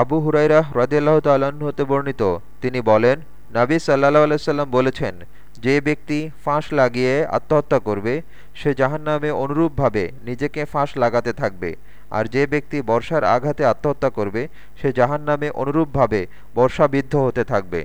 আবু হুরাইরা রদিয়াল্লাহ তাল্লাহ্ন হতে বর্ণিত। তিনি বলেন, নাবী সাল্লাহ আলাইসাল্লাম বলেছেন, যে ব্যক্তি ফাঁস লাগিয়ে আত্মহত্যা করবে, সে জাহান্নামে অনুরূপভাবে নিজেকে ফাঁস লাগাতে থাকবে। আর যে ব্যক্তি বর্ষার আঘাতে আত্মহত্যা করবে, সে জাহান্নামে অনুরূপভাবে বর্ষাবিদ্ধ হতে থাকবে।